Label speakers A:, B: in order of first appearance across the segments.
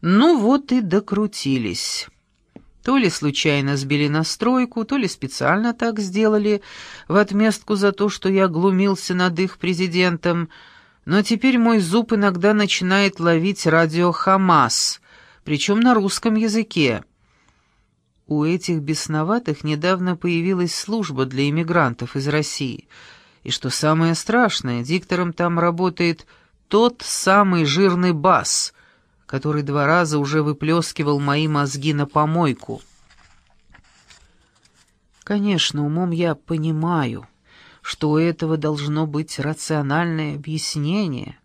A: Ну вот и докрутились. То ли случайно сбили настройку, то ли специально так сделали, в отместку за то, что я глумился над их президентом, но теперь мой зуб иногда начинает ловить радио «Хамас», причем на русском языке. У этих бесноватых недавно появилась служба для иммигрантов из России. И что самое страшное, диктором там работает тот самый жирный бас, который два раза уже выплескивал мои мозги на помойку. Конечно, умом я понимаю, что у этого должно быть рациональное объяснение.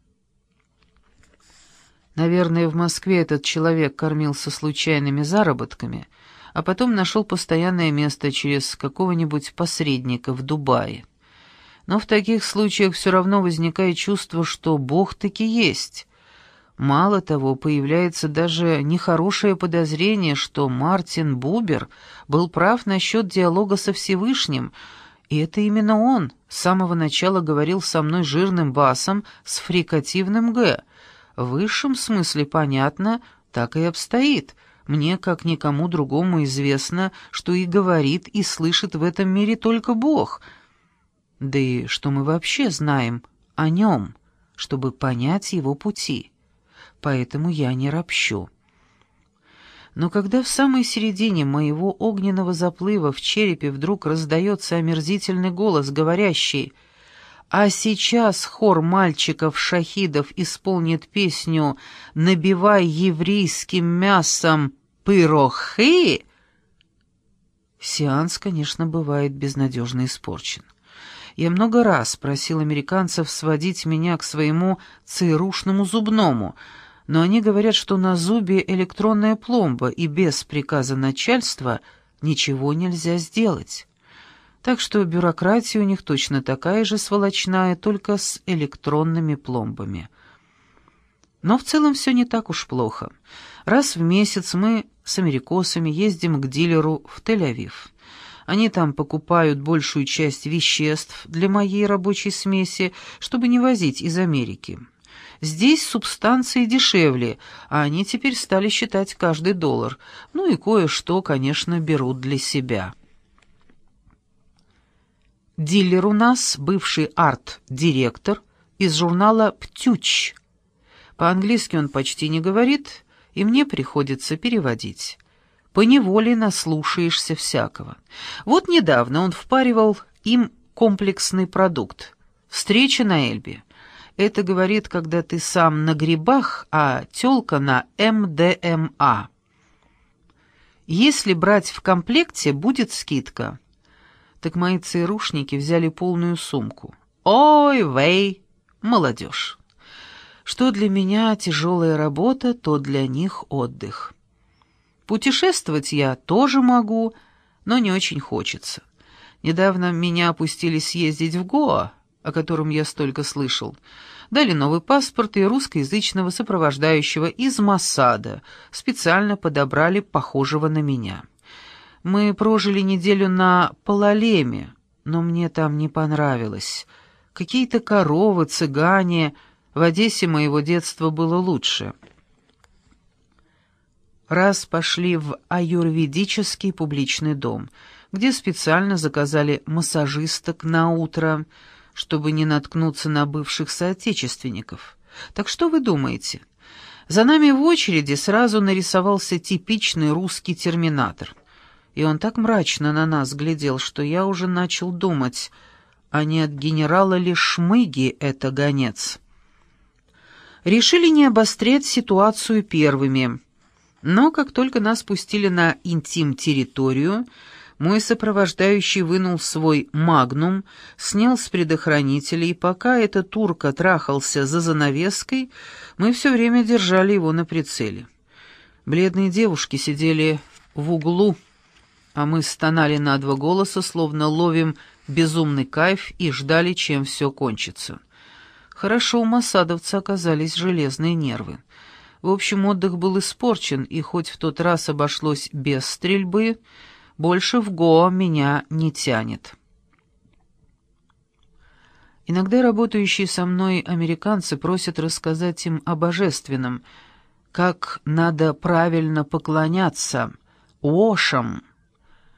A: Наверное, в Москве этот человек кормился случайными заработками — а потом нашел постоянное место через какого-нибудь посредника в Дубае. Но в таких случаях все равно возникает чувство, что Бог таки есть. Мало того, появляется даже нехорошее подозрение, что Мартин Бубер был прав насчет диалога со Всевышним, и это именно он с самого начала говорил со мной жирным басом с фрикативным «г». В высшем смысле понятно, так и обстоит — мне, как никому другому, известно, что и говорит, и слышит в этом мире только Бог. Да и что мы вообще знаем о нем, чтобы понять его пути. Поэтому я не ропщу. Но когда в самой середине моего огненного заплыва в черепе вдруг раздается омерзительный голос, говорящий «А сейчас хор мальчиков-шахидов исполнит песню «Набивай еврейским мясом пырохи», Сеанс, конечно, бывает безнадежно испорчен. Я много раз просил американцев сводить меня к своему ЦРУшному зубному, но они говорят, что на зубе электронная пломба, и без приказа начальства ничего нельзя сделать. Так что бюрократия у них точно такая же сволочная, только с электронными пломбами. Но в целом все не так уж плохо. Раз в месяц мы с америкосами ездим к дилеру в Тель-Авив. Они там покупают большую часть веществ для моей рабочей смеси, чтобы не возить из Америки. Здесь субстанции дешевле, а они теперь стали считать каждый доллар. Ну и кое-что, конечно, берут для себя. Дилер у нас бывший арт-директор из журнала «Птюч». По-английски он почти не говорит, и мне приходится переводить. Поневоле наслушаешься всякого. Вот недавно он впаривал им комплексный продукт. Встреча на Эльбе. Это говорит, когда ты сам на грибах, а тёлка на МДМА. Если брать в комплекте, будет скидка так мои ЦРУшники взяли полную сумку. Ой, вей, молодежь. Что для меня тяжелая работа, то для них отдых. Путешествовать я тоже могу, но не очень хочется. Недавно меня опустили съездить в Гоа, о котором я столько слышал. Дали новый паспорт и русскоязычного сопровождающего из Масада, специально подобрали похожего на меня. Мы прожили неделю на Палалеме, но мне там не понравилось. Какие-то коровы, цыгане. В Одессе моего детства было лучше. Раз пошли в аюрведический публичный дом, где специально заказали массажисток на утро, чтобы не наткнуться на бывших соотечественников. Так что вы думаете? За нами в очереди сразу нарисовался типичный русский терминатор — и он так мрачно на нас глядел, что я уже начал думать, а не от генерала ли Шмыги это гонец. Решили не обострять ситуацию первыми, но как только нас пустили на интим-территорию, мой сопровождающий вынул свой магнум, снял с предохранителя, и пока этот турка трахался за занавеской, мы все время держали его на прицеле. Бледные девушки сидели в углу, а мы стонали на два голоса, словно ловим безумный кайф и ждали, чем все кончится. Хорошо у масадовца оказались железные нервы. В общем, отдых был испорчен, и хоть в тот раз обошлось без стрельбы, больше в Гоа меня не тянет. Иногда работающие со мной американцы просят рассказать им о божественном, как надо правильно поклоняться, ошам.